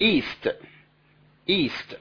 east. East.